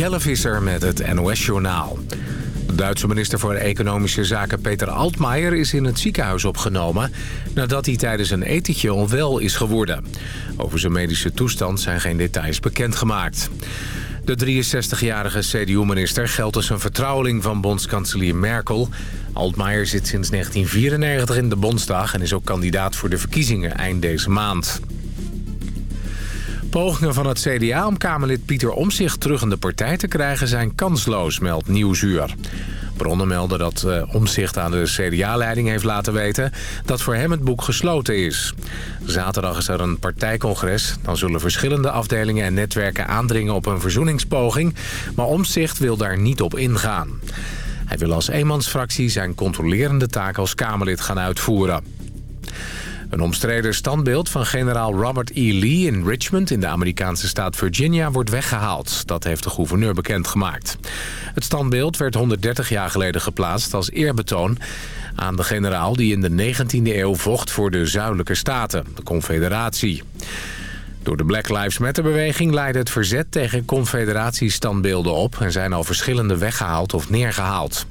Jelle Visser met het NOS-journaal. De Duitse minister voor Economische Zaken Peter Altmaier is in het ziekenhuis opgenomen... nadat hij tijdens een etentje onwel is geworden. Over zijn medische toestand zijn geen details bekendgemaakt. De 63-jarige CDU-minister geldt als een vertrouweling van bondskanselier Merkel. Altmaier zit sinds 1994 in de Bondsdag en is ook kandidaat voor de verkiezingen eind deze maand. Pogingen van het CDA om Kamerlid Pieter Omzicht terug in de partij te krijgen zijn kansloos, meldt Nieuwsuur. Bronnen melden dat uh, Omzicht aan de CDA-leiding heeft laten weten dat voor hem het boek gesloten is. Zaterdag is er een partijcongres. Dan zullen verschillende afdelingen en netwerken aandringen op een verzoeningspoging. Maar Omzicht wil daar niet op ingaan. Hij wil als eenmansfractie zijn controlerende taak als Kamerlid gaan uitvoeren. Een omstreden standbeeld van generaal Robert E. Lee in Richmond in de Amerikaanse staat Virginia wordt weggehaald. Dat heeft de gouverneur bekendgemaakt. Het standbeeld werd 130 jaar geleden geplaatst als eerbetoon aan de generaal die in de 19e eeuw vocht voor de Zuidelijke Staten, de Confederatie. Door de Black Lives Matter-beweging leidde het verzet tegen confederatiestandbeelden op... en zijn al verschillende weggehaald of neergehaald.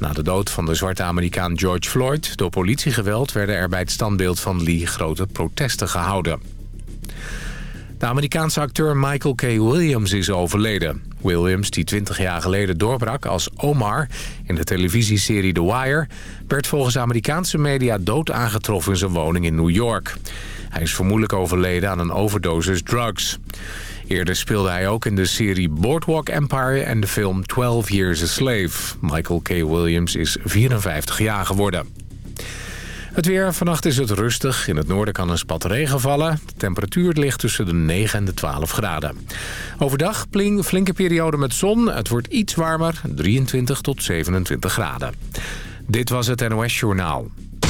Na de dood van de zwarte Amerikaan George Floyd door politiegeweld... werden er bij het standbeeld van Lee grote protesten gehouden. De Amerikaanse acteur Michael K. Williams is overleden. Williams, die 20 jaar geleden doorbrak als Omar in de televisieserie The Wire... werd volgens Amerikaanse media dood aangetroffen in zijn woning in New York. Hij is vermoedelijk overleden aan een overdosis drugs. Eerder speelde hij ook in de serie Boardwalk Empire en de film 12 Years a Slave. Michael K. Williams is 54 jaar geworden. Het weer, vannacht is het rustig. In het noorden kan een spat regen vallen. De temperatuur ligt tussen de 9 en de 12 graden. Overdag pling, flinke periode met zon. Het wordt iets warmer, 23 tot 27 graden. Dit was het NOS Journaal.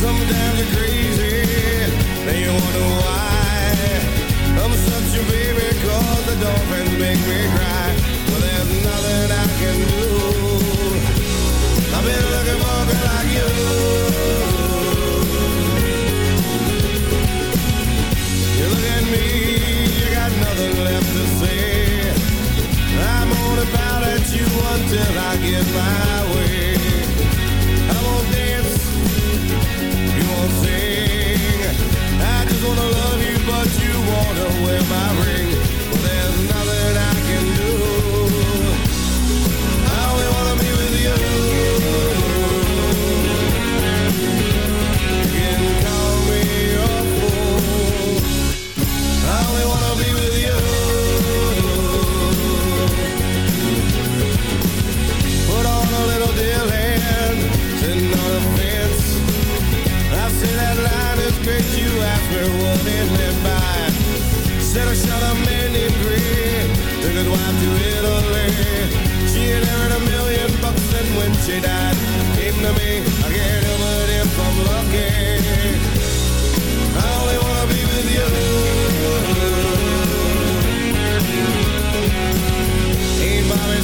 Sometimes they're crazy, wonder why. I'm such a baby the dolphins make me cry. There's nothing I can do. I've been looking for a girl like you. You look at me, you got nothing left to say. I'm until I millionaire and a million bucks And when she died, came to me I can't help if I'm lucky. I only wanna be with you. Ain't Bobby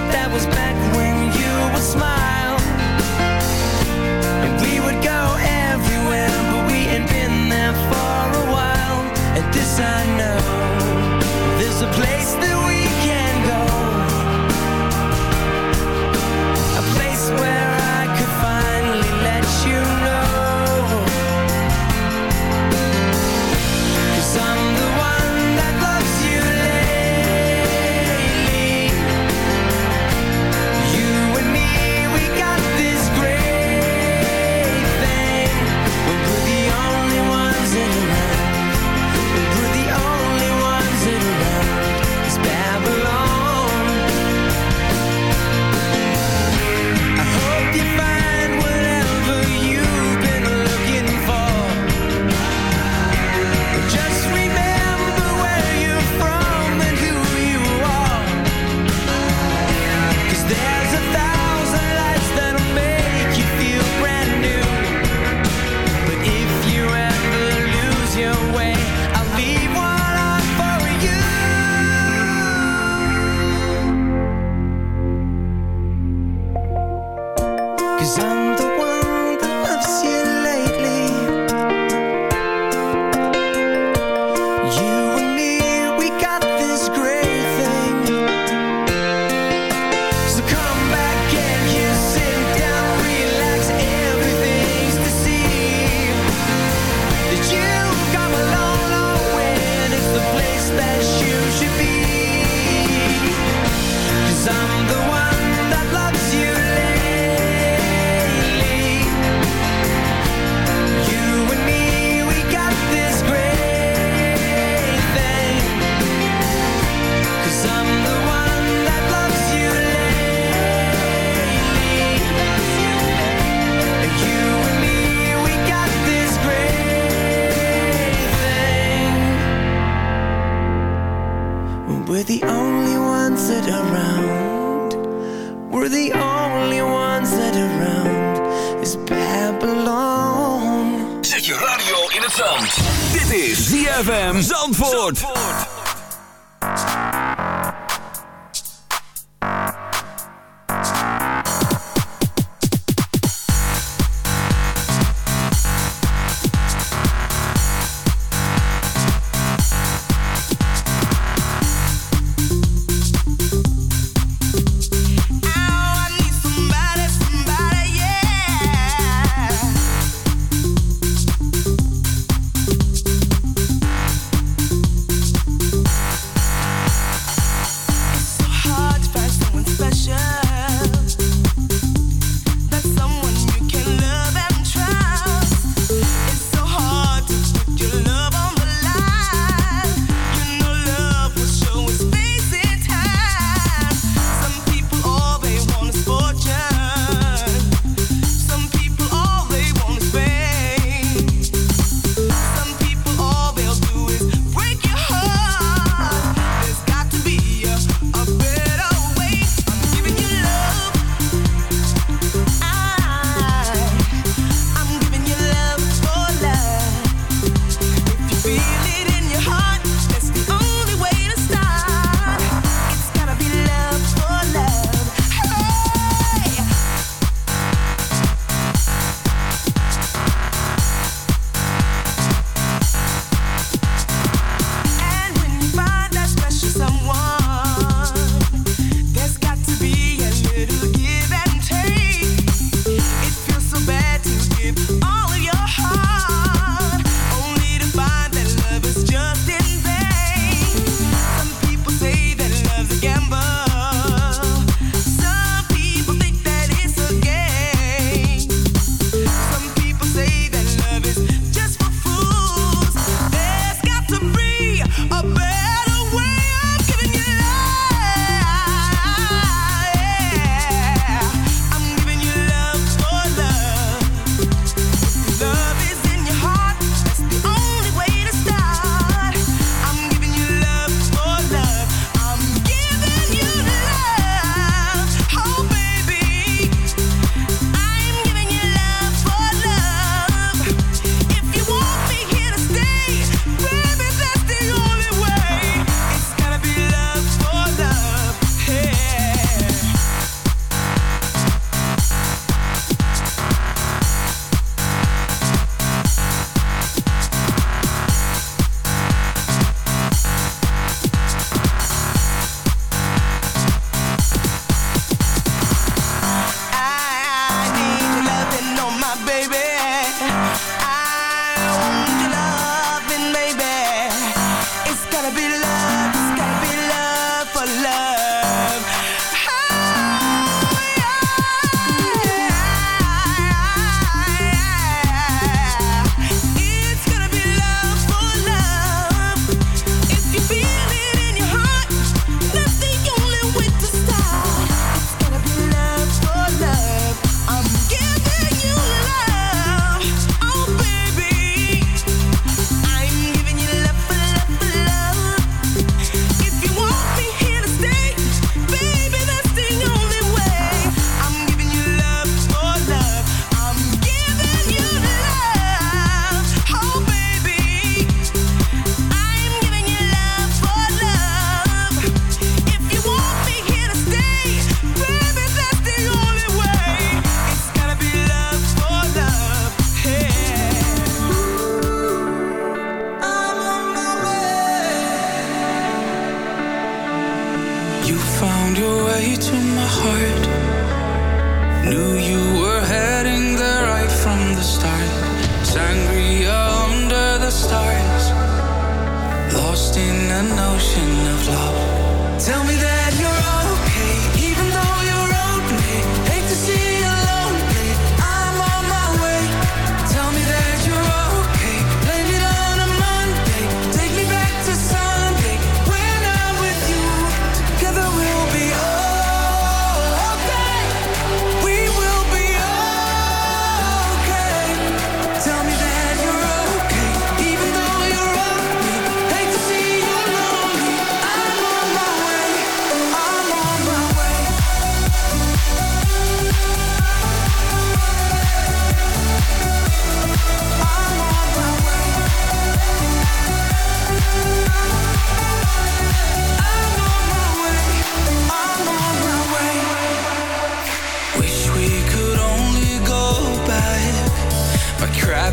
but that was back when you were smiling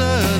desert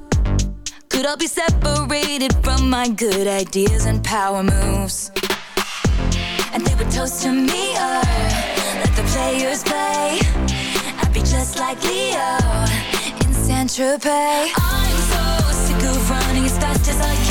could I be separated from my good ideas and power moves. And they would toast to me, or let the players play. I'd be just like Leo in Saint Tropez. I'm so sick of running as fast as I can.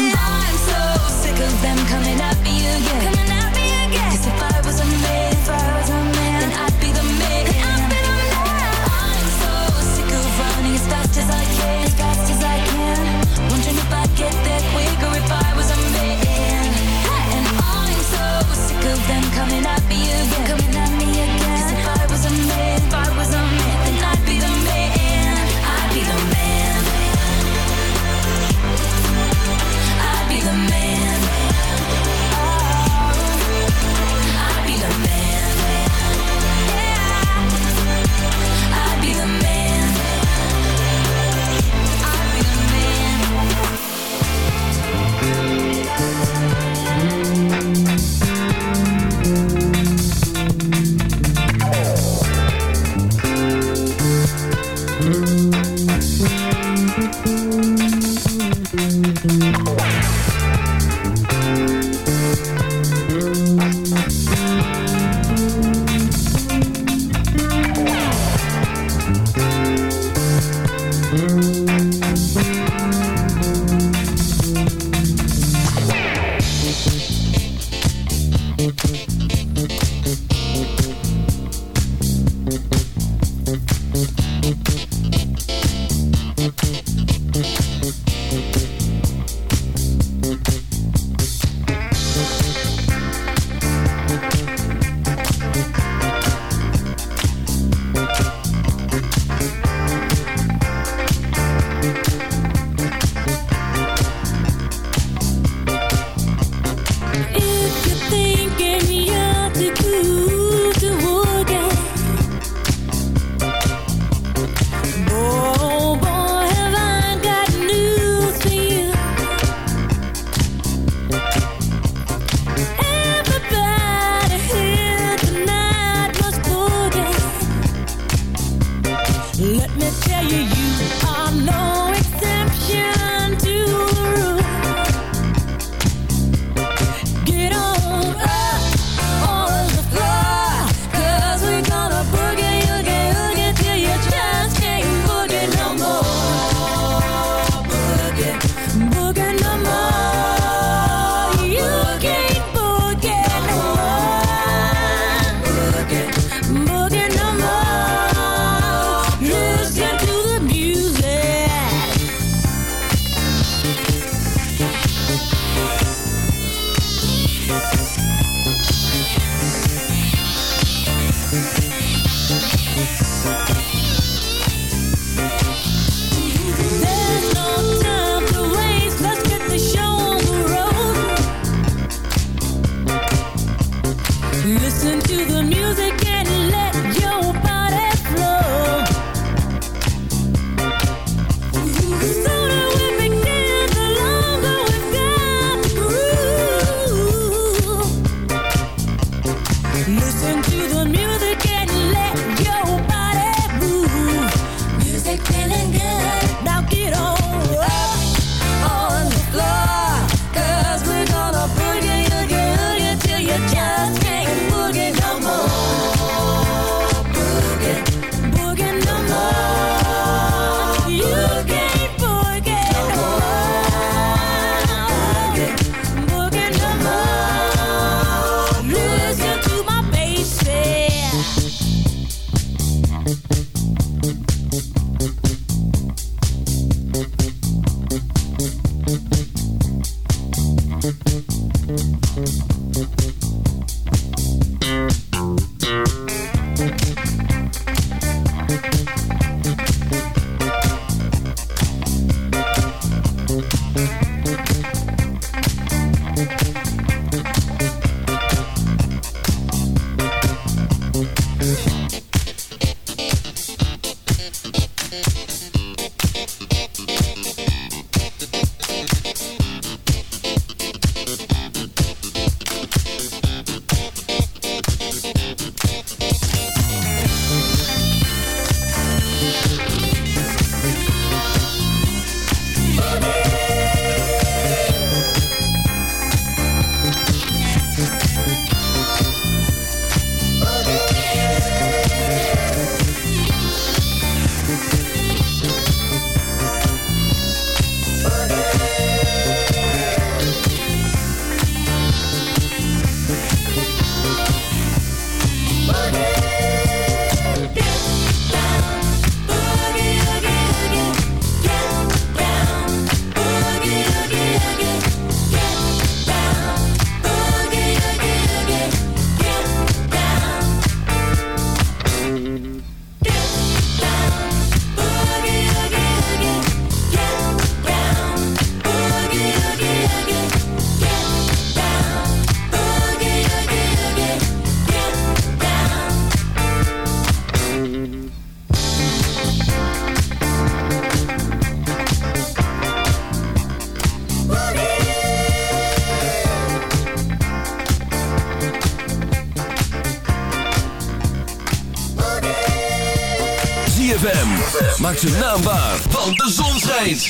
zijn naam waar, want de zon schijnt.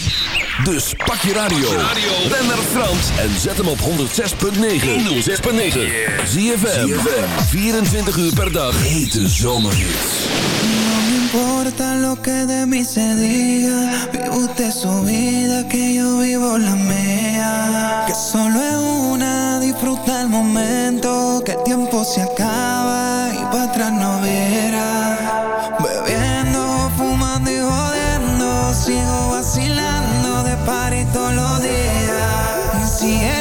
Dus pak je radio, ben naar Frans en zet hem op 106.9. 106.9. Zie je 24 uur per dag. Hete zomerhits. importa lo que de mí se diga Vive usted su vida, que yo vivo la mía Que solo es una, disfruta el momento Que el tiempo se acaba y para atrás no viera sigo vacilando de par todos los días. Y si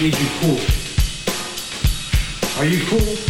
Need you cool. Are you cool?